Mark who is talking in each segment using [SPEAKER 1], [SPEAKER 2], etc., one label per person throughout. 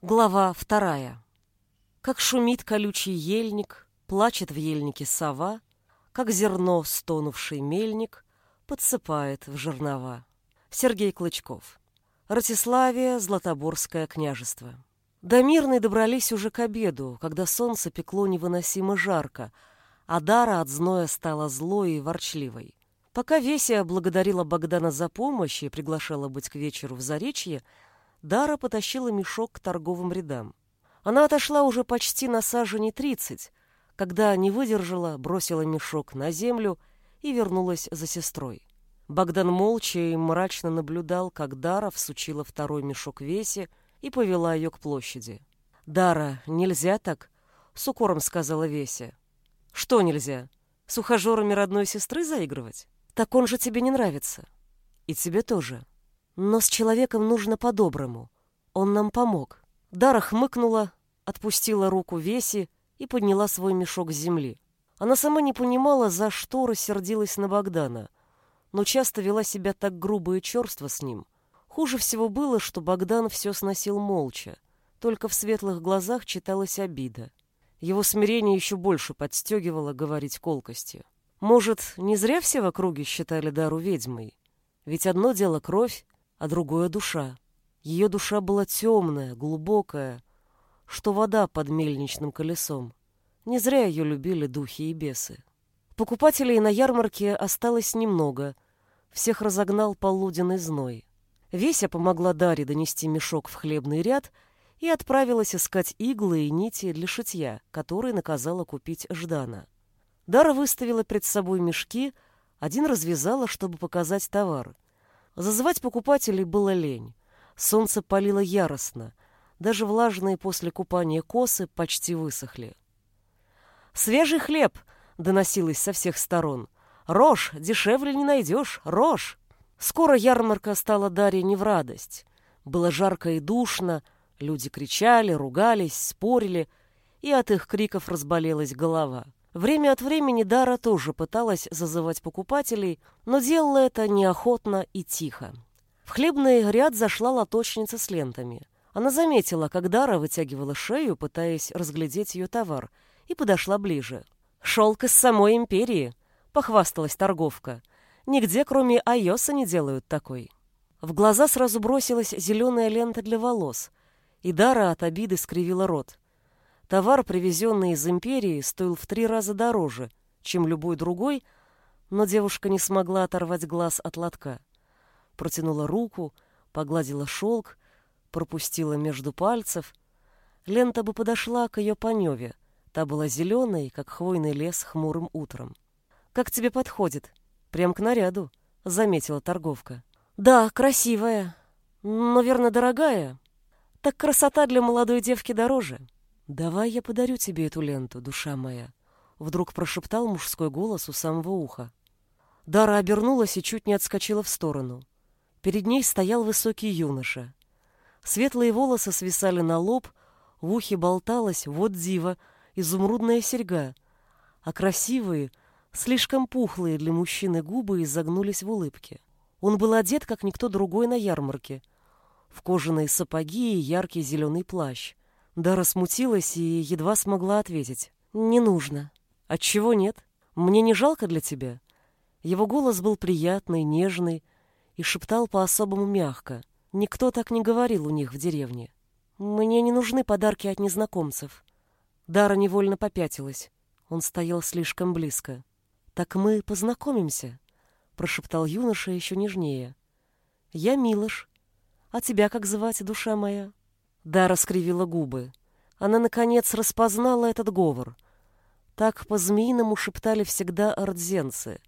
[SPEAKER 1] Глава вторая. Как шумит колючий ельник, плачет в ельнике сова, как зерно стонувший мельник подсыпает в жернова. Сергей Клычков. Ратиславия, Златоборское княжество. До Мирной добрались уже к обеду, когда солнце пекло невыносимо жарко, а Дара от зноя стала злой и ворчливой. Пока Веся благодарила Богдана за помощь и приглашала быть к вечеру в Заречье, Дара потащила мешок к торговым рядам. Она отошла уже почти на сажени тридцать, когда не выдержала, бросила мешок на землю и вернулась за сестрой. Богдан молча и мрачно наблюдал, как Дара всучила второй мешок Весе и повела ее к площади. «Дара, нельзя так?» — с укором сказала Веся. «Что нельзя? С ухажерами родной сестры заигрывать?» Так он же тебе не нравится. И тебе тоже. Но с человеком нужно по-доброму. Он нам помог. Дара хмыкнула, отпустила руку Веси и подняла свой мешок с земли. Она сама не понимала, за что рассердилась на Богдана, но часто вела себя так грубо и черство с ним. Хуже всего было, что Богдан все сносил молча. Только в светлых глазах читалась обида. Его смирение еще больше подстегивало говорить колкости. Может, не зря все в округе считали Дару ведьмой? Ведь одно дело кровь, а другое — душа. Ее душа была темная, глубокая, что вода под мельничным колесом. Не зря ее любили духи и бесы. Покупателей на ярмарке осталось немного. Всех разогнал полуденный зной. Веся помогла Даре донести мешок в хлебный ряд и отправилась искать иглы и нити для шитья, которые наказала купить Ждана. Дара выставила перед собой мешки, один развязала, чтобы показать товар. Зазывать покупателей было лень. Солнце палило яростно. Даже влажные после купания косы почти высохли. «Свежий хлеб!» — доносилось со всех сторон. «Рожь! Дешевле не найдешь! Рожь!» Скоро ярмарка стала Дарье не в радость. Было жарко и душно, люди кричали, ругались, спорили, и от их криков разболелась голова. Время от времени Дара тоже пыталась зазывать покупателей, но делала это неохотно и тихо. В хлебный ряд зашла лоточница с лентами. Она заметила, как Дара вытягивала шею, пытаясь разглядеть ее товар, и подошла ближе. «Шелк из самой империи», — похвасталась торговка. «Нигде, кроме Айоса, не делают такой». В глаза сразу бросилась зеленая лента для волос, и Дара от обиды скривила рот. Товар, привезенный из империи, стоил в три раза дороже, чем любой другой, но девушка не смогла оторвать глаз от лотка. Протянула руку, погладила шелк, пропустила между пальцев. Лента бы подошла к ее паневе. Та была зеленой, как хвойный лес хмурым утром. «Как тебе подходит? Прям к наряду», — заметила торговка. «Да, красивая, но, верно, дорогая. Так красота для молодой девки дороже». «Давай я подарю тебе эту ленту, душа моя», — вдруг прошептал мужской голос у самого уха. Дара обернулась и чуть не отскочила в сторону. Перед ней стоял высокий юноша. Светлые волосы свисали на лоб, в ухе болталась, вот дива, изумрудная серьга, а красивые, слишком пухлые для мужчины губы изогнулись в улыбке. Он был одет, как никто другой на ярмарке, в кожаные сапоги и яркий зеленый плащ. Дара смутилась и едва смогла ответить. «Не нужно». «Отчего нет? Мне не жалко для тебя?» Его голос был приятный, нежный и шептал по-особому мягко. Никто так не говорил у них в деревне. «Мне не нужны подарки от незнакомцев». Дара невольно попятилась. Он стоял слишком близко. «Так мы познакомимся», — прошептал юноша еще нежнее. «Я Милош. А тебя как звать, душа моя?» Дара скривила губы. Она, наконец, распознала этот говор. Так по-змеиному шептали всегда ордзенцы.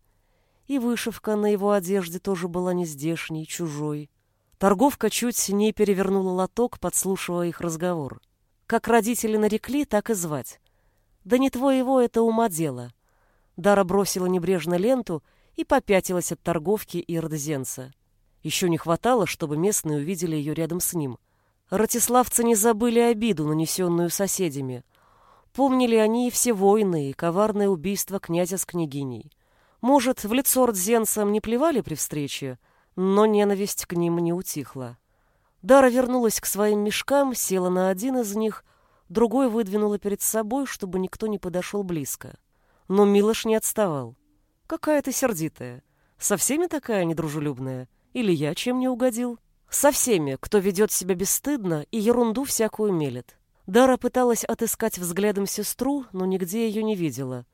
[SPEAKER 1] И вышивка на его одежде тоже была нездешней, чужой. Торговка чуть не перевернула лоток, подслушивая их разговор. Как родители нарекли, так и звать. Да не твоего это ума дело. Дара бросила небрежно ленту и попятилась от торговки и ордзенца. Еще не хватало, чтобы местные увидели ее рядом с ним — Ратиславцы не забыли обиду, нанесенную соседями. Помнили они и все войны, и коварное убийство князя с княгиней. Может, в лицо рдзенцам не плевали при встрече, но ненависть к ним не утихла. Дара вернулась к своим мешкам, села на один из них, другой выдвинула перед собой, чтобы никто не подошел близко. Но Милош не отставал. «Какая ты сердитая. Со всеми такая недружелюбная? Или я чем не угодил?» «Со всеми, кто ведет себя бесстыдно и ерунду всякую мелет». Дара пыталась отыскать взглядом сестру, но нигде ее не видела.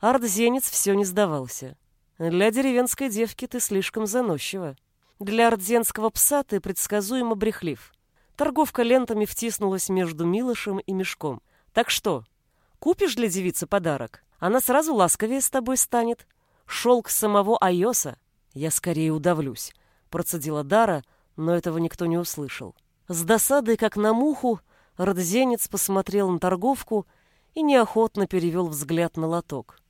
[SPEAKER 1] Ардзенец все не сдавался. «Для деревенской девки ты слишком заносчива. Для ардзенского пса ты предсказуемо брехлив». Торговка лентами втиснулась между Милошем и мешком. «Так что, купишь для девицы подарок? Она сразу ласковее с тобой станет. Шелк самого Айоса. Я скорее удавлюсь», — процедила Дара, но этого никто не услышал. С досадой, как на муху, Родзенец посмотрел на торговку и неохотно перевел взгляд на лоток.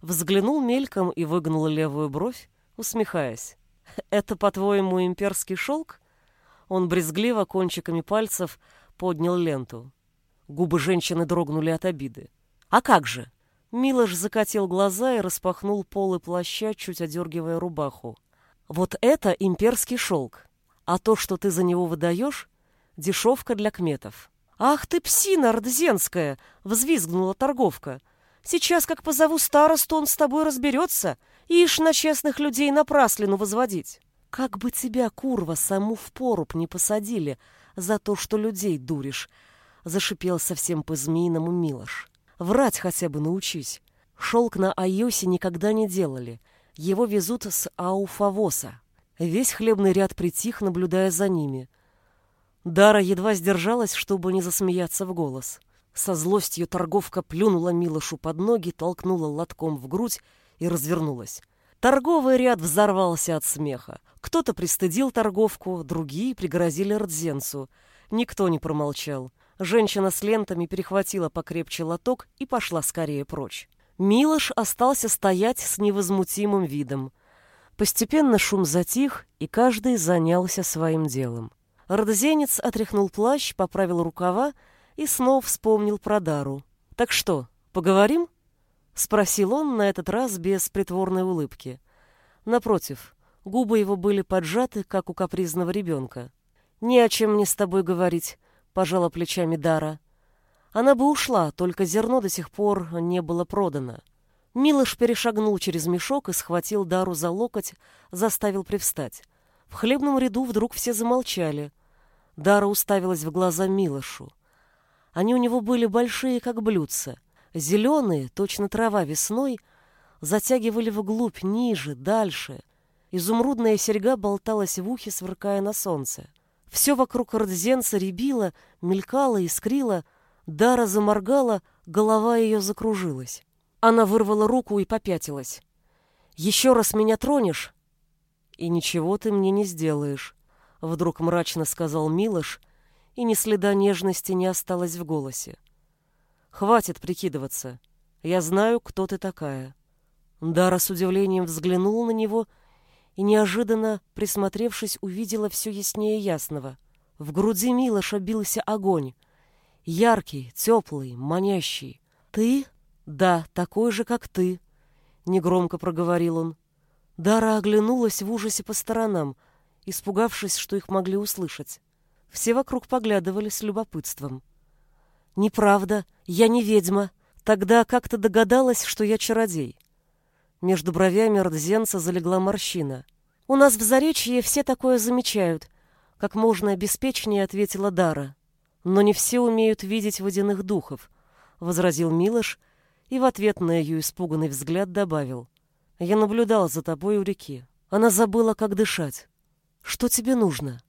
[SPEAKER 1] Взглянул мельком и выгнул левую бровь, усмехаясь. «Это, по-твоему, имперский шелк?» Он брезгливо кончиками пальцев поднял ленту. Губы женщины дрогнули от обиды. «А как же?» Милош закатил глаза и распахнул полы плаща, чуть одергивая рубаху. «Вот это имперский шелк, а то, что ты за него выдаешь, дешевка для кметов». «Ах ты, псина ордзенская!» — взвизгнула торговка. «Сейчас, как позову старосту, он с тобой разберется, ишь на честных людей напраслину возводить. Как бы тебя, курва, саму в поруб не посадили за то, что людей дуришь!» — зашипел совсем по-змеиному Милош. «Врать хотя бы научись. Шелк на Айосе никогда не делали. Его везут с Ауфавоса». Весь хлебный ряд притих, наблюдая за ними — Дара едва сдержалась, чтобы не засмеяться в голос. Со злостью торговка плюнула Милошу под ноги, толкнула лотком в грудь и развернулась. Торговый ряд взорвался от смеха. Кто-то пристыдил торговку, другие пригрозили Рдзенцу. Никто не промолчал. Женщина с лентами перехватила покрепче лоток и пошла скорее прочь. Милош остался стоять с невозмутимым видом. Постепенно шум затих, и каждый занялся своим делом. Родозенец отряхнул плащ, поправил рукава и снова вспомнил про Дару. «Так что, поговорим?» — спросил он на этот раз без притворной улыбки. Напротив, губы его были поджаты, как у капризного ребенка. «Не о чем мне с тобой говорить», — пожала плечами Дара. Она бы ушла, только зерно до сих пор не было продано. Милош перешагнул через мешок и схватил Дару за локоть, заставил привстать. В хлебном ряду вдруг все замолчали. Дара уставилась в глаза Милошу. Они у него были большие, как блюдца, зеленые, точно трава весной, затягивали вглубь, ниже, дальше. Изумрудная серьга болталась в ухе, сверкая на солнце. Все вокруг Родзенца рябило, мелькало, искрило. Дара заморгала, голова ее закружилась. Она вырвала руку и попятилась. «Еще раз меня тронешь, и ничего ты мне не сделаешь», Вдруг мрачно сказал Милош, и ни следа нежности не осталось в голосе. «Хватит прикидываться. Я знаю, кто ты такая». Дара с удивлением взглянула на него и, неожиданно, присмотревшись, увидела все яснее ясного. В груди Милоша бился огонь. Яркий, теплый, манящий. «Ты? Да, такой же, как ты», — негромко проговорил он. Дара оглянулась в ужасе по сторонам — испугавшись, что их могли услышать. Все вокруг поглядывали с любопытством. «Неправда, я не ведьма. Тогда как то догадалась, что я чародей?» Между бровями Родзенца залегла морщина. «У нас в Заречье все такое замечают», — как можно обеспечнее ответила Дара. «Но не все умеют видеть водяных духов», — возразил Милош и в ответ на ее испуганный взгляд добавил. «Я наблюдал за тобой у реки. Она забыла, как дышать. «Что тебе нужно?»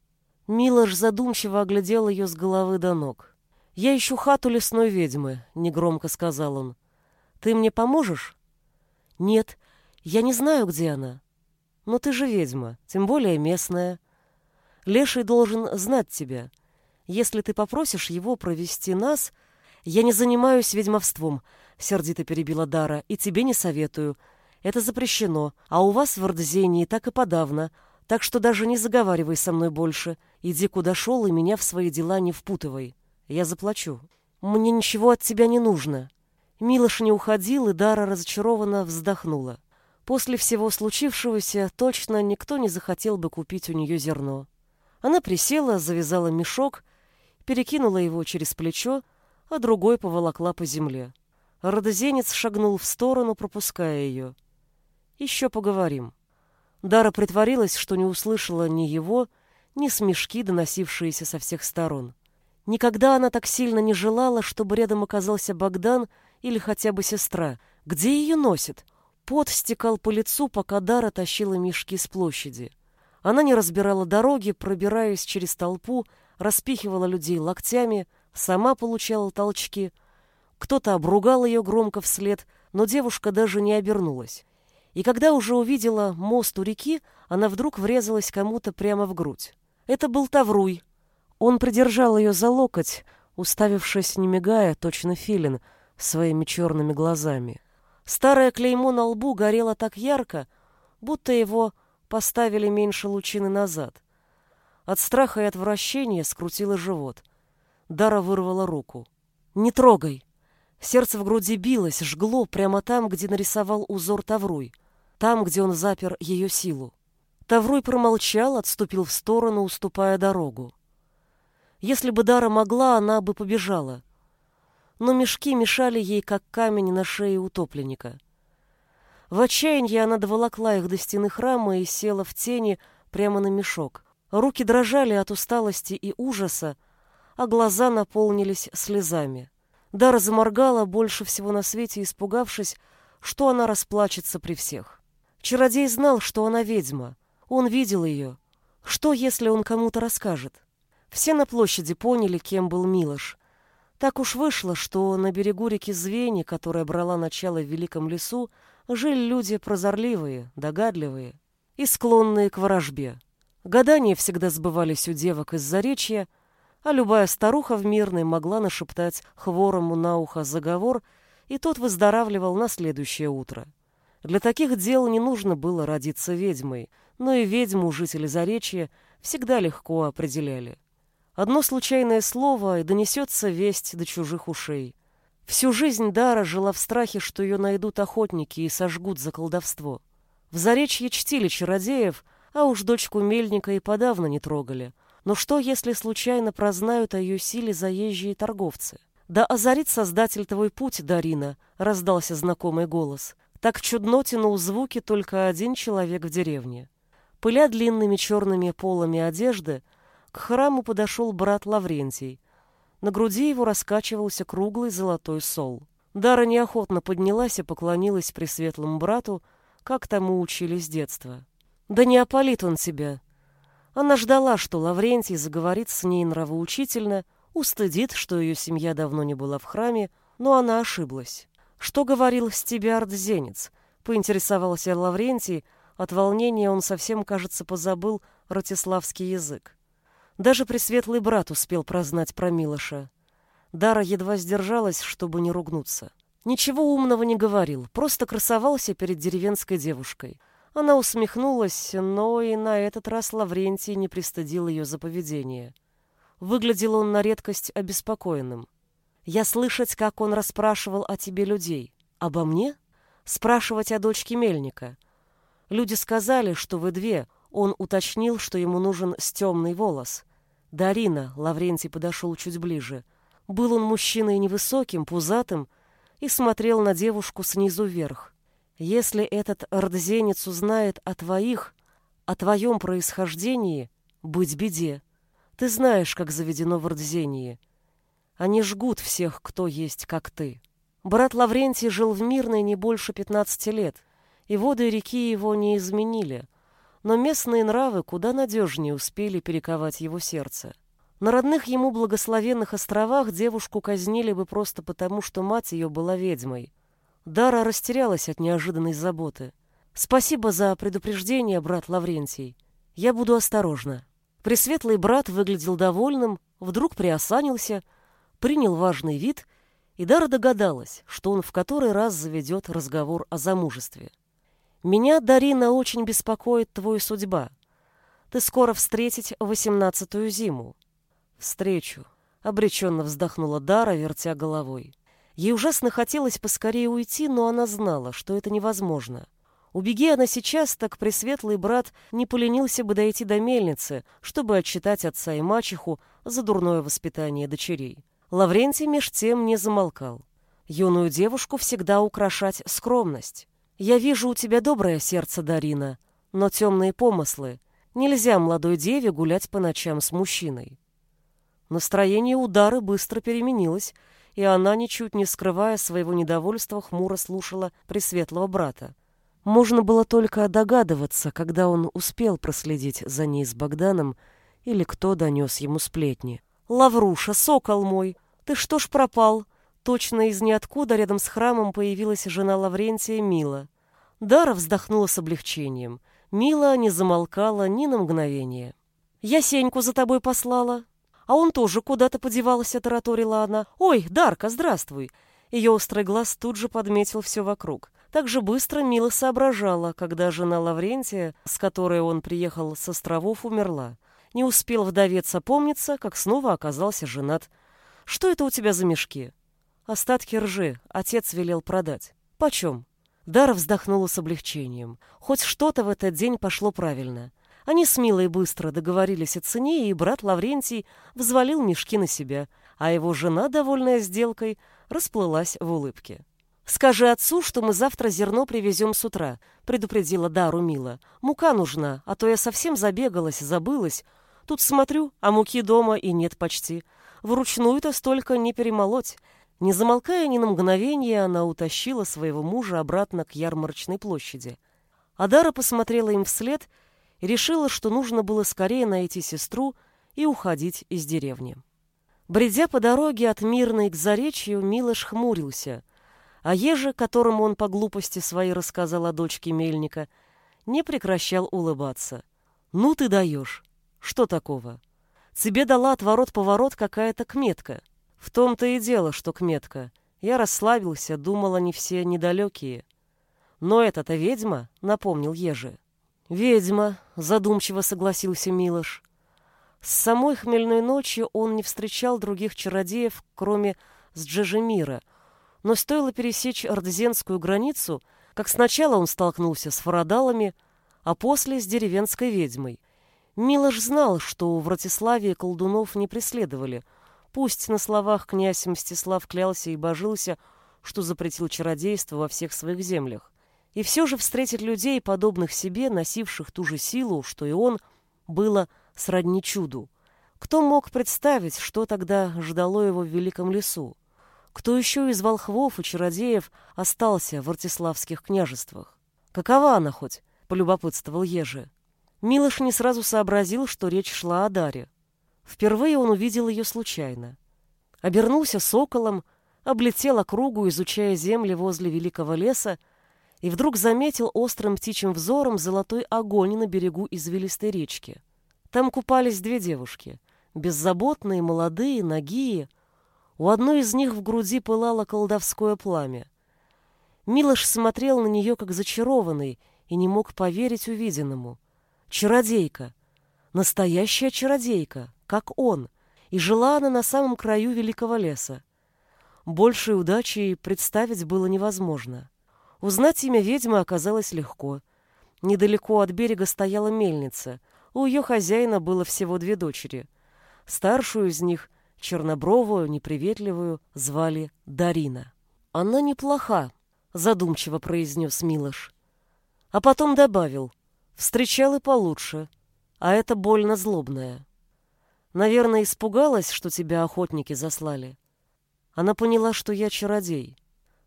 [SPEAKER 1] Милош задумчиво оглядел ее с головы до ног. «Я ищу хату лесной ведьмы», — негромко сказал он. «Ты мне поможешь?» «Нет, я не знаю, где она». «Но ты же ведьма, тем более местная. Леший должен знать тебя. Если ты попросишь его провести нас...» «Я не занимаюсь ведьмовством», — сердито перебила Дара, — «и тебе не советую. Это запрещено, а у вас в Ордзении так и подавно. Так что даже не заговаривай со мной больше. Иди куда шел и меня в свои дела не впутывай. Я заплачу. Мне ничего от тебя не нужно. Милош не уходил, и Дара разочарованно вздохнула. После всего случившегося точно никто не захотел бы купить у нее зерно. Она присела, завязала мешок, перекинула его через плечо, а другой поволокла по земле. Родозенец шагнул в сторону, пропуская ее. «Еще поговорим». Дара притворилась, что не услышала ни его, ни смешки, доносившиеся со всех сторон. Никогда она так сильно не желала, чтобы рядом оказался Богдан или хотя бы сестра. Где ее носит? Пот стекал по лицу, пока Дара тащила мешки с площади. Она не разбирала дороги, пробираясь через толпу, распихивала людей локтями, сама получала толчки. Кто-то обругал ее громко вслед, но девушка даже не обернулась. И когда уже увидела мост у реки, она вдруг врезалась кому-то прямо в грудь. Это был Тавруй. Он придержал ее за локоть, уставившись, не мигая, точно филин, своими черными глазами. Старое клеймо на лбу горело так ярко, будто его поставили меньше лучины назад. От страха и отвращения скрутило живот. Дара вырвала руку. «Не трогай!» Сердце в груди билось, жгло прямо там, где нарисовал узор Тавруй, там, где он запер ее силу. Тавруй промолчал, отступил в сторону, уступая дорогу. Если бы Дара могла, она бы побежала. Но мешки мешали ей, как камень на шее утопленника. В отчаянии она доволокла их до стены храма и села в тени прямо на мешок. Руки дрожали от усталости и ужаса, а глаза наполнились слезами. Дара заморгала, больше всего на свете испугавшись, что она расплачется при всех. Чародей знал, что она ведьма. Он видел ее. Что, если он кому-то расскажет? Все на площади поняли, кем был Милош. Так уж вышло, что на берегу реки Звени, которая брала начало в Великом лесу, жили люди прозорливые, догадливые и склонные к ворожбе. Гадания всегда сбывались у девок из Заречья, а любая старуха в Мирной могла нашептать хворому на ухо заговор, и тот выздоравливал на следующее утро. Для таких дел не нужно было родиться ведьмой, но и ведьму жители Заречья всегда легко определяли. Одно случайное слово, и донесется весть до чужих ушей. Всю жизнь Дара жила в страхе, что ее найдут охотники и сожгут за колдовство. В Заречье чтили чародеев, а уж дочку Мельника и подавно не трогали. Но что, если случайно прознают о ее силе заезжие торговцы? «Да озарит Создатель твой путь, Дарина», — раздался знакомый голос. Так чудно тянул звуки только один человек в деревне. Пыля длинными черными полами одежды, к храму подошел брат Лаврентий. На груди его раскачивался круглый золотой сол. Дара неохотно поднялась и поклонилась пресветлому брату, как тому учили с детства. Да не опалит он тебя. Она ждала, что Лаврентий заговорит с ней нравоучительно, устыдит, что ее семья давно не была в храме, но она ошиблась. «Что говорил с тебя Артзенец?» — поинтересовался Лаврентий. От волнения он совсем, кажется, позабыл ратиславский язык. Даже пресветлый брат успел прознать про Милоша. Дара едва сдержалась, чтобы не ругнуться. Ничего умного не говорил, просто красовался перед деревенской девушкой — она усмехнулась, но и на этот раз Лаврентий не пристыдил ее за поведение. Выглядел он на редкость обеспокоенным. «Я слышать, как он расспрашивал о тебе людей. Обо мне? Спрашивать о дочке Мельника. Люди сказали, что вы две. Он уточнил, что ему нужен стемный волос. Дарина, Лаврентий подошел чуть ближе. Был он мужчиной невысоким, пузатым и смотрел на девушку снизу вверх. Если этот ордзенец узнает о твоих, о твоем происхождении, быть беде. Ты знаешь, как заведено в Ордзении. Они жгут всех, кто есть, как ты. Брат Лаврентий жил в Мирной не больше пятнадцати лет, и воды реки его не изменили, но местные нравы куда надежнее успели перековать его сердце. На родных ему благословенных островах девушку казнили бы просто потому, что мать ее была ведьмой. Дара растерялась от неожиданной заботы. «Спасибо за предупреждение, брат Лаврентий. Я буду осторожна». Пресветлый брат выглядел довольным, вдруг приосанился, принял важный вид, и Дара догадалась, что он в который раз заведет разговор о замужестве. «Меня, Дарина, очень беспокоит твоя судьба. Ты скоро встретить восемнадцатую зиму». «Встречу», — обреченно вздохнула Дара, вертя головой. Ей ужасно хотелось поскорее уйти, но она знала, что это невозможно. Убеги она сейчас, так пресветлый брат не поленился бы дойти до мельницы, чтобы отчитать отца и мачеху за дурное воспитание дочерей. Лаврентий меж тем не замолкал. Юную девушку всегда украшать скромность. «Я вижу у тебя доброе сердце, Дарина, но темные помыслы. Нельзя молодой деве гулять по ночам с мужчиной». Настроение удары быстро переменилось, и она, ничуть не скрывая своего недовольства, хмуро слушала пресветлого брата. Можно было только догадываться, когда он успел проследить за ней с Богданом или кто донес ему сплетни. «Лавруша, сокол мой, ты что ж пропал?» Точно из ниоткуда рядом с храмом появилась жена Лаврентия Мила. Дара вздохнула с облегчением. Мила не замолкала ни на мгновение. «Я Сеньку за тобой послала». «А он тоже куда-то подевался», — тараторила она. «Ой, Дарка, здравствуй!» Ее острый глаз тут же подметил все вокруг. Так же быстро Мила соображала, когда жена Лаврентия, с которой он приехал с островов, умерла. Не успел вдовец опомниться, как снова оказался женат. «Что это у тебя за мешки?» «Остатки ржи. Отец велел продать». «Почем?» Дара вздохнула с облегчением. Хоть что-то в этот день пошло правильно. Они с Милой быстро договорились о цене, и брат Лаврентий взвалил мешки на себя, а его жена, довольная сделкой, расплылась в улыбке. «Скажи отцу, что мы завтра зерно привезем с утра», — предупредила Дару Мила. «Мука нужна, а то я совсем забегалась, забылась. Тут смотрю, а муки дома и нет почти. Вручную-то столько не перемолоть». Не замолкая ни на мгновение, она утащила своего мужа обратно к ярмарочной площади. Адара посмотрела им вслед решила, что нужно было скорее найти сестру и уходить из деревни. Бредя по дороге от Мирной к Заречью, Милош хмурился — а Ежи, которому он по глупости своей рассказал о дочке Мельника, не прекращал улыбаться. «Ну ты даешь! Что такого? Тебе дала отворот-поворот какая-то кметка. В том-то и дело, что кметка. Я расслабился, думал, они все недалекие. Но это-то ведьма, напомнил Ежи. Ведьма, задумчиво согласился Милош. С самой хмельной ночи он не встречал других чародеев, кроме Сджежемира, но стоило пересечь ордзенскую границу, как сначала он столкнулся с фарадалами, а после с деревенской ведьмой. Милош знал, что в Вратиславии колдунов не преследовали. Пусть на словах князь Мстислав клялся и божился, что запретил чародейство во всех своих землях. И все же встретить людей, подобных себе, носивших ту же силу, что и он, было сродни чуду. Кто мог представить, что тогда ждало его в великом лесу? Кто еще из волхвов и чародеев остался в Артиславских княжествах? Какова она хоть? полюбопытствовал Ежи. Милош не сразу сообразил, что речь шла о Даре. Впервые он увидел ее случайно. Обернулся соколом, облетел округу, изучая земли возле великого леса, и вдруг заметил острым птичьим взором золотой огонь на берегу извилистой речки. Там купались две девушки, беззаботные, молодые, нагие, у одной из них в груди пылало колдовское пламя. Милош смотрел на нее как зачарованный и не мог поверить увиденному. Чародейка. Настоящая чародейка, как он. И жила она на самом краю великого леса. Большей удачи представить было невозможно. Узнать имя ведьмы оказалось легко. Недалеко от берега стояла мельница. У ее хозяина было всего две дочери. Старшую из них — чернобровую, неприветливую, звали Дарина. «Она неплоха», — задумчиво произнес Милош. А потом добавил, «встречал и получше, а это больно злобная. Наверное, испугалась, что тебя охотники заслали. Она поняла, что я чародей.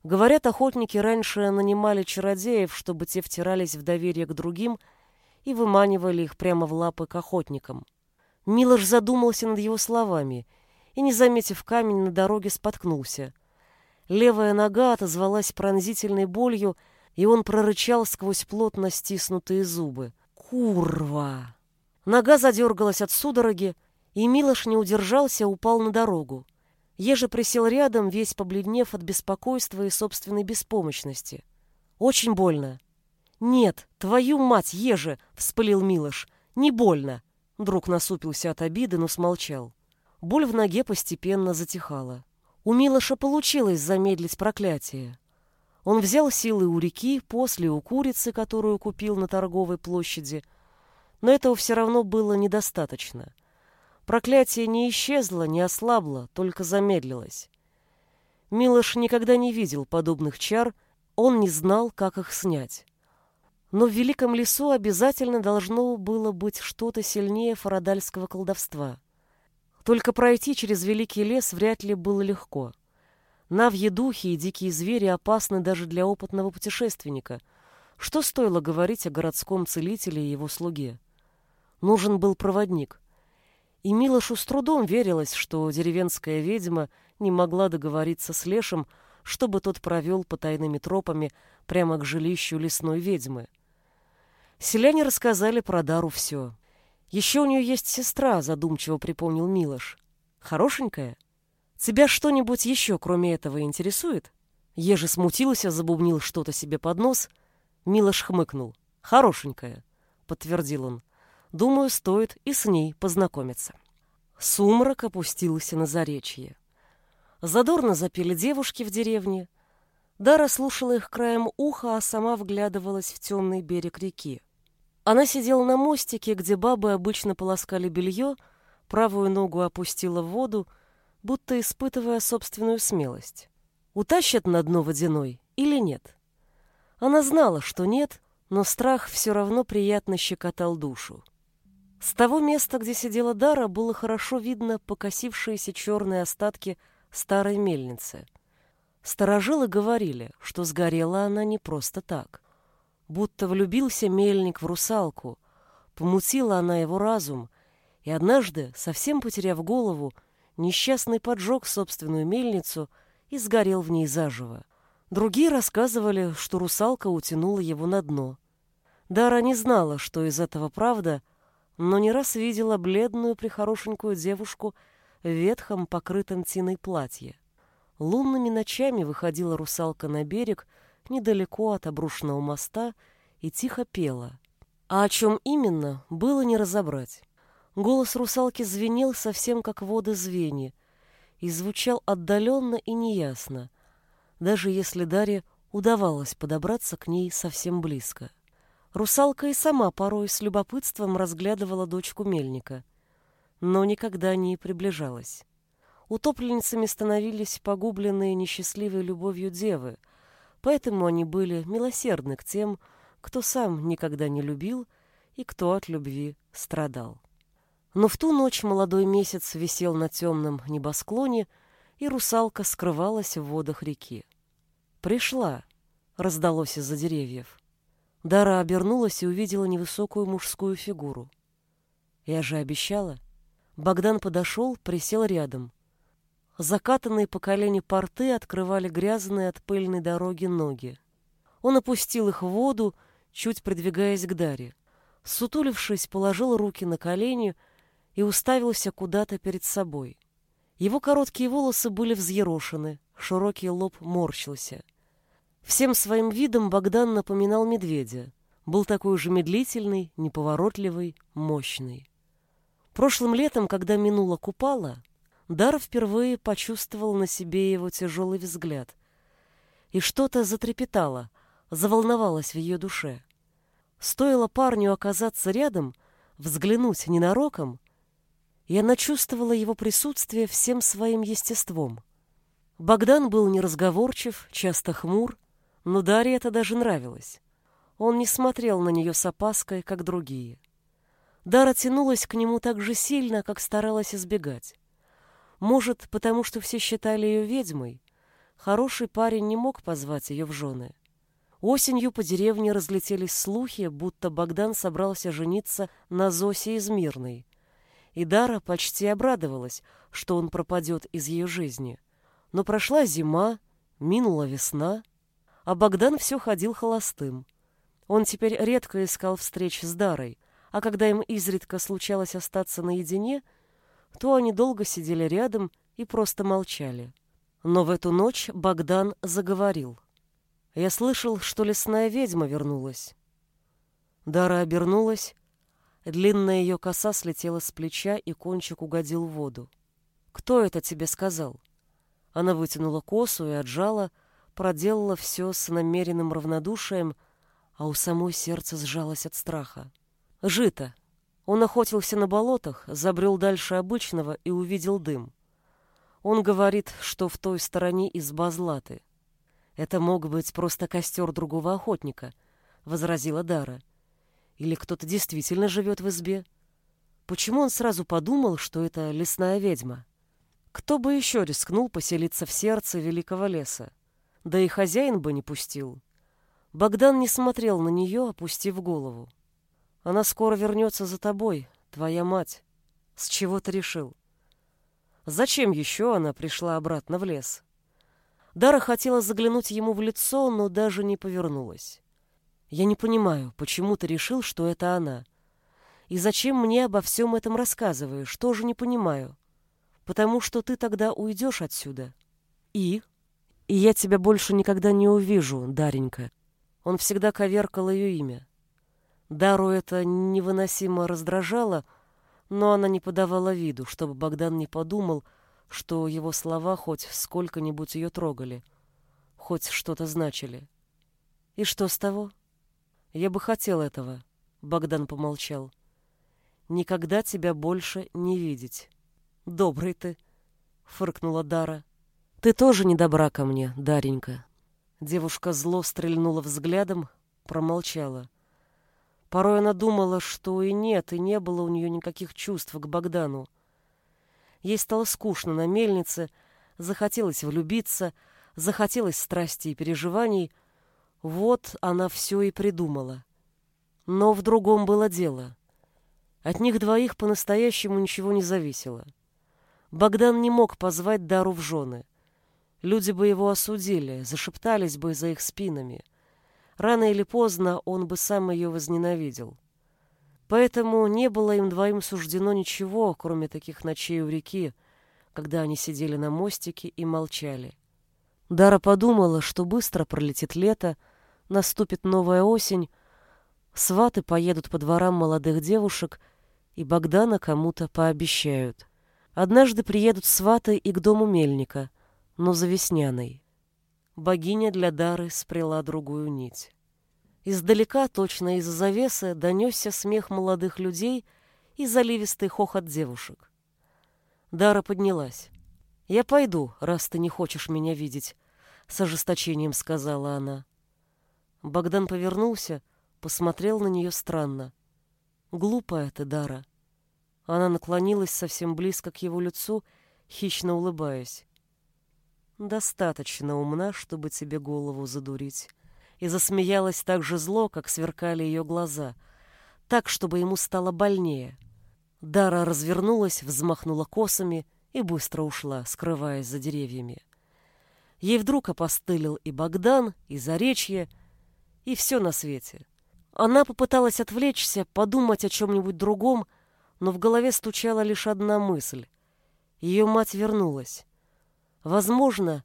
[SPEAKER 1] Говорят, охотники раньше нанимали чародеев, чтобы те втирались в доверие к другим и выманивали их прямо в лапы к охотникам. Милош задумался над его словами — и, не заметив камень на дороге, споткнулся. Левая нога отозвалась пронзительной болью, и он прорычал сквозь плотно стиснутые зубы. «Курва!» Нога задергалась от судороги, и Милош не удержался, упал на дорогу. Еже присел рядом, весь побледнев от беспокойства и собственной беспомощности. «Очень больно». «Нет, твою мать, Еже!» — вспылил Милош. «Не больно!» Друг насупился от обиды, но смолчал. Боль в ноге постепенно затихала. У Милоша получилось замедлить проклятие. Он взял силы у реки, после у курицы, которую купил на торговой площади, но этого все равно было недостаточно. Проклятие не исчезло, не ослабло, только замедлилось. Милош никогда не видел подобных чар, он не знал, как их снять. Но в великом лесу обязательно должно было быть что-то сильнее фарадальского колдовства. Только пройти через великий лес вряд ли было легко. Навьи духи и дикие звери опасны даже для опытного путешественника. Что стоило говорить о городском целителе и его слуге? Нужен был проводник. И Милошу с трудом верилось, что деревенская ведьма не могла договориться с Лешем, чтобы тот провел по тайными тропами прямо к жилищу лесной ведьмы. Селяне рассказали про Дару все. Еще у нее есть сестра, задумчиво припомнил Милош. Хорошенькая? Тебя что-нибудь еще, кроме этого, интересует? Ежи смутился, забубнил что-то себе под нос. Милош хмыкнул. Хорошенькая, подтвердил он. Думаю, стоит и с ней познакомиться. Сумрак опустился на заречье. Задорно запели девушки в деревне. Дара слушала их краем уха, а сама вглядывалась в темный берег реки. Она сидела на мостике, где бабы обычно полоскали белье, правую ногу опустила в воду, будто испытывая собственную смелость. Утащат на дно водяной или нет? Она знала, что нет, но страх все равно приятно щекотал душу. С того места, где сидела Дара, было хорошо видно покосившиеся черные остатки старой мельницы. Старожилы говорили, что сгорела она не просто так будто влюбился мельник в русалку. Помутила она его разум, и однажды, совсем потеряв голову, несчастный поджег собственную мельницу и сгорел в ней заживо. Другие рассказывали, что русалка утянула его на дно. Дара не знала, что из этого правда, но не раз видела бледную прихорошенькую девушку в ветхом, покрытом тиной платье. Лунными ночами выходила русалка на берег, недалеко от обрушенного моста и тихо пела. А о чем именно, было не разобрать. Голос русалки звенел совсем как воды звени и звучал отдаленно и неясно, даже если Дарье удавалось подобраться к ней совсем близко. Русалка и сама порой с любопытством разглядывала дочку мельника, но никогда не приближалась. Утопленницами становились погубленные несчастливой любовью девы — Поэтому они были милосердны к тем, кто сам никогда не любил и кто от любви страдал. Но в ту ночь молодой месяц висел на темном небосклоне, и русалка скрывалась в водах реки. «Пришла!» — раздалось из-за деревьев. Дара обернулась и увидела невысокую мужскую фигуру. «Я же обещала!» Богдан подошел, присел рядом — Закатанные по колени порты открывали грязные от пыльной дороги ноги. Он опустил их в воду, чуть придвигаясь к Даре. Сутулившись, положил руки на колени и уставился куда-то перед собой. Его короткие волосы были взъерошены, широкий лоб морщился. Всем своим видом Богдан напоминал медведя. Был такой же медлительный, неповоротливый, мощный. Прошлым летом, когда минула купала, Дар впервые почувствовал на себе его тяжелый взгляд. И что-то затрепетало, заволновалось в ее душе. Стоило парню оказаться рядом, взглянуть ненароком, и она чувствовала его присутствие всем своим естеством. Богдан был неразговорчив, часто хмур, но Дарье это даже нравилось. Он не смотрел на нее с опаской, как другие. Дара тянулась к нему так же сильно, как старалась избегать. Может, потому что все считали ее ведьмой, хороший парень не мог позвать ее в жены. Осенью по деревне разлетелись слухи, будто Богдан собрался жениться на Зосе из Мирной. И Дара почти обрадовалась, что он пропадет из ее жизни. Но прошла зима, минула весна, а Богдан все ходил холостым. Он теперь редко искал встреч с Дарой, а когда им изредка случалось остаться наедине – то они долго сидели рядом и просто молчали. Но в эту ночь Богдан заговорил. Я слышал, что лесная ведьма вернулась. Дара обернулась. Длинная ее коса слетела с плеча, и кончик угодил в воду. «Кто это тебе сказал?» Она вытянула косу и отжала, проделала все с намеренным равнодушием, а у самой сердце сжалось от страха. Жито. Он охотился на болотах, забрел дальше обычного и увидел дым. Он говорит, что в той стороне изба Златы. Это мог быть просто костер другого охотника, возразила Дара. Или кто-то действительно живет в избе? Почему он сразу подумал, что это лесная ведьма? Кто бы еще рискнул поселиться в сердце великого леса? Да и хозяин бы не пустил. Богдан не смотрел на нее, опустив голову. Она скоро вернется за тобой, твоя мать. С чего ты решил? Зачем еще она пришла обратно в лес? Дара хотела заглянуть ему в лицо, но даже не повернулась. Я не понимаю, почему ты решил, что это она. И зачем мне обо всем этом рассказываешь, тоже не понимаю. Потому что ты тогда уйдешь отсюда. И? И я тебя больше никогда не увижу, Даренька. Он всегда коверкал ее имя. Дару это невыносимо раздражало, но она не подавала виду, чтобы Богдан не подумал, что его слова хоть сколько-нибудь ее трогали, хоть что-то значили. И что с того? Я бы хотел этого, Богдан помолчал. Никогда тебя больше не видеть. Добрый ты, фыркнула Дара. Ты тоже не добра ко мне, Даренька. Девушка зло стрельнула взглядом, промолчала. Порой она думала, что и нет, и не было у нее никаких чувств к Богдану. Ей стало скучно на мельнице, захотелось влюбиться, захотелось страсти и переживаний. Вот она все и придумала. Но в другом было дело. От них двоих по-настоящему ничего не зависело. Богдан не мог позвать Дару в жены. Люди бы его осудили, зашептались бы за их спинами. Рано или поздно он бы сам ее возненавидел. Поэтому не было им двоим суждено ничего, кроме таких ночей у реки, когда они сидели на мостике и молчали. Дара подумала, что быстро пролетит лето, наступит новая осень, сваты поедут по дворам молодых девушек, и Богдана кому-то пообещают. Однажды приедут сваты и к дому мельника — но за весняной. Богиня для Дары спрела другую нить. Издалека, точно из-за завесы, донесся смех молодых людей и заливистый хохот девушек. Дара поднялась. «Я пойду, раз ты не хочешь меня видеть», — с ожесточением сказала она. Богдан повернулся, посмотрел на нее странно. «Глупая ты, Дара». Она наклонилась совсем близко к его лицу, хищно улыбаясь достаточно умна, чтобы тебе голову задурить. И засмеялась так же зло, как сверкали ее глаза, так, чтобы ему стало больнее. Дара развернулась, взмахнула косами и быстро ушла, скрываясь за деревьями. Ей вдруг опостылил и Богдан, и Заречье, и все на свете. Она попыталась отвлечься, подумать о чем-нибудь другом, но в голове стучала лишь одна мысль. Ее мать вернулась. Возможно,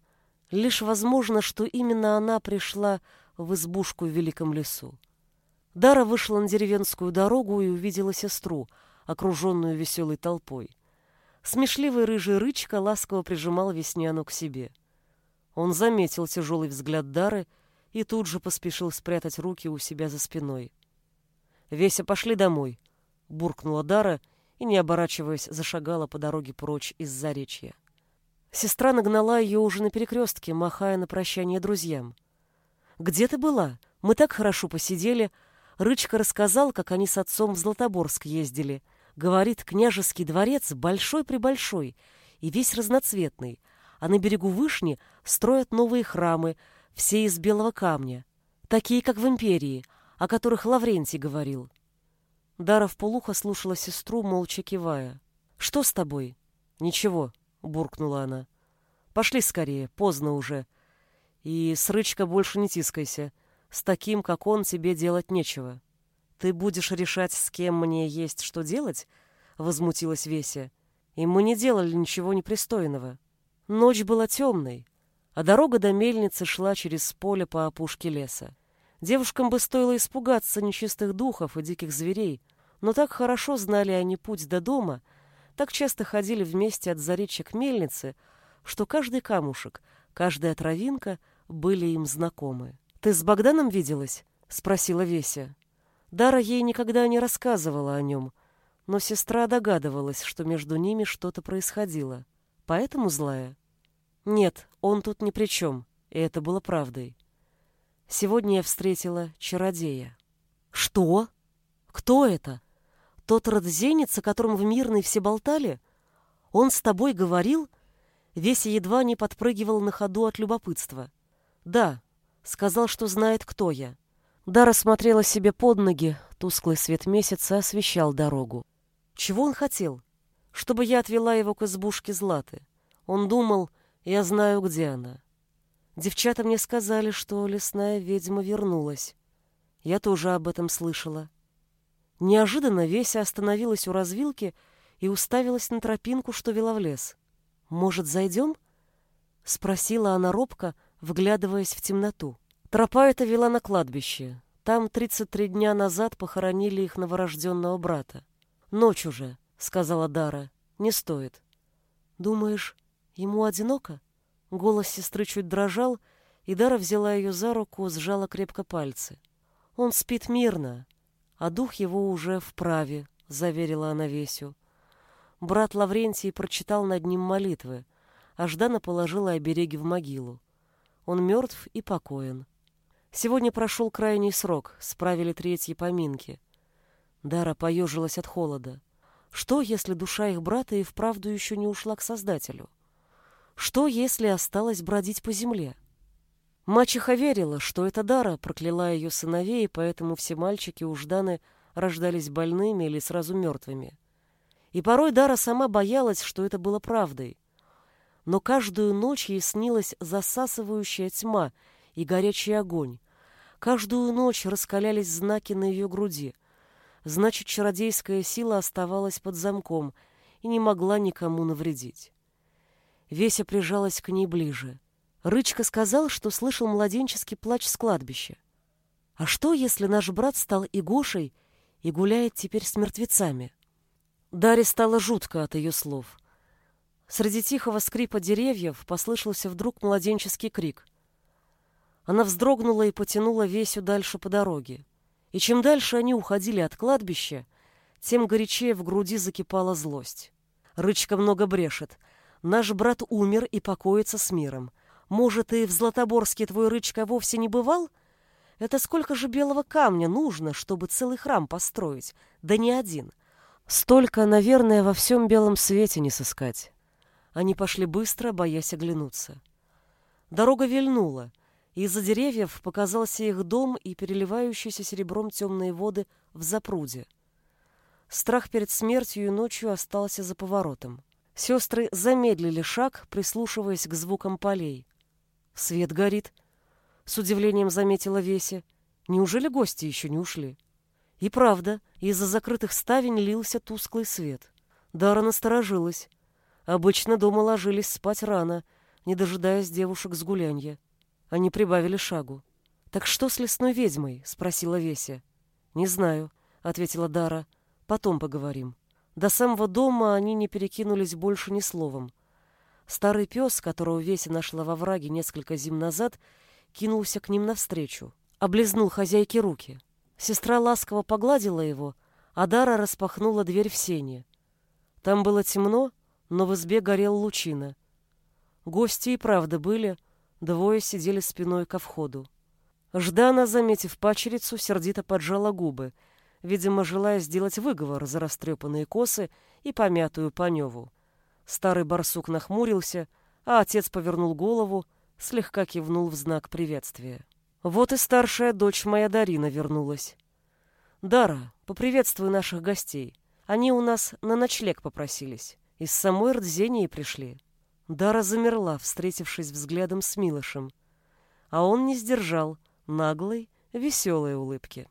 [SPEAKER 1] лишь возможно, что именно она пришла в избушку в великом лесу. Дара вышла на деревенскую дорогу и увидела сестру, окруженную веселой толпой. Смешливый рыжий рычка ласково прижимал Весняну к себе. Он заметил тяжелый взгляд Дары и тут же поспешил спрятать руки у себя за спиной. «Веся, пошли домой!» — буркнула Дара и, не оборачиваясь, зашагала по дороге прочь из Заречья. Сестра нагнала ее уже на перекрестке, махая на прощание друзьям. «Где ты была? Мы так хорошо посидели. Рычка рассказал, как они с отцом в Златоборск ездили. Говорит, княжеский дворец большой-пребольшой и весь разноцветный, а на берегу Вышни строят новые храмы, все из белого камня, такие, как в империи, о которых Лаврентий говорил». Дара в полухо слушала сестру, молча кивая. «Что с тобой?» «Ничего», — буркнула она. «Пошли скорее, поздно уже. И с рычка больше не тискайся. С таким, как он, тебе делать нечего». «Ты будешь решать, с кем мне есть что делать?» — возмутилась Веся. «И мы не делали ничего непристойного. Ночь была темной, а дорога до мельницы шла через поле по опушке леса. Девушкам бы стоило испугаться нечистых духов и диких зверей, но так хорошо знали они путь до дома — так часто ходили вместе от заречья к мельнице, что каждый камушек, каждая травинка были им знакомы. «Ты с Богданом виделась?» — спросила Веся. Дара ей никогда не рассказывала о нем, но сестра догадывалась, что между ними что-то происходило. Поэтому злая? Нет, он тут ни при чем, и это было правдой. Сегодня я встретила чародея. Что? Кто это? Тот родзенец, о котором в Мирной все болтали? Он с тобой говорил? Веся едва не подпрыгивал на ходу от любопытства. Да, сказал, что знает, кто я. Дара смотрела себе под ноги, тусклый свет месяца освещал дорогу. Чего он хотел? Чтобы я отвела его к избушке Златы. Он думал, я знаю, где она. Девчата мне сказали, что лесная ведьма вернулась. Я тоже об этом слышала. Неожиданно Веся остановилась у развилки и уставилась на тропинку, что вела в лес. «Может, зайдем?» — спросила она робко, вглядываясь в темноту. Тропа эта вела на кладбище. Там 33 дня назад похоронили их новорожденного брата. «Ночь уже», — сказала Дара. «Не стоит». «Думаешь, ему одиноко?» Голос сестры чуть дрожал, и Дара взяла ее за руку, сжала крепко пальцы. Он спит мирно, а дух его уже вправе, заверила она Весю. Брат Лаврентий прочитал над ним молитвы, а Ждана положила обереги в могилу. Он мертв и покоен. Сегодня прошел крайний срок, справили третьи поминки. Дара поежилась от холода. Что, если душа их брата и вправду еще не ушла к Создателю? Что, если осталась бродить по земле? Мачеха верила, что эта Дара прокляла ее сыновей, поэтому все мальчики у Жданы рождались больными или сразу мертвыми. И порой Дара сама боялась, что это было правдой. Но каждую ночь ей снилась засасывающая тьма и горячий огонь. Каждую ночь раскалялись знаки на ее груди. Значит, чародейская сила оставалась под замком и не могла никому навредить. Веся прижалась к ней ближе — Рычка сказал, что слышал младенческий плач с кладбища. А что, если наш брат стал Игошей и гуляет теперь с мертвецами? Даре стало жутко от ее слов. Среди тихого скрипа деревьев послышался вдруг младенческий крик. Она вздрогнула и потянула Весю дальше по дороге. И чем дальше они уходили от кладбища, тем горячее в груди закипала злость. Рычка много брешет. Наш брат умер и покоится с миром. Может, и в Златоборске твой рычка вовсе не бывал? Это сколько же белого камня нужно, чтобы целый храм построить? Да не один. Столько, наверное, во всем белом свете не сыскать. Они пошли быстро, боясь оглянуться. Дорога вильнула, и из-за деревьев показался их дом и переливающиеся серебром темные воды в запруде. Страх перед смертью и ночью остался за поворотом. Сестры замедлили шаг, прислушиваясь к звукам полей. Свет горит. С удивлением заметила Веся. Неужели гости еще не ушли? И правда, из-за закрытых ставень лился тусклый свет. Дара насторожилась. Обычно дома ложились спать рано, не дожидаясь девушек с гулянья. Они прибавили шагу. «Так что с лесной ведьмой?» — спросила Веся. «Не знаю», — ответила Дара. «Потом поговорим». До самого дома они не перекинулись больше ни словом. Старый пес, которого Веся нашла во враге несколько зим назад, кинулся к ним навстречу, облизнул хозяйке руки. Сестра ласково погладила его, а Дара распахнула дверь в сене. Там было темно, но в избе горел лучина. Гости и правда были, двое сидели спиной ко входу. Ждана, заметив пачерицу, сердито поджала губы, видимо, желая сделать выговор за растрепанные косы и помятую паневу. Старый барсук нахмурился, а отец повернул голову, слегка кивнул в знак приветствия. Вот и старшая дочь моя Дарина вернулась. Дара, поприветствуй наших гостей. Они у нас на ночлег попросились. Из самой Рдзении пришли. Дара замерла, встретившись взглядом с Милошем. А он не сдержал наглой, веселой улыбки.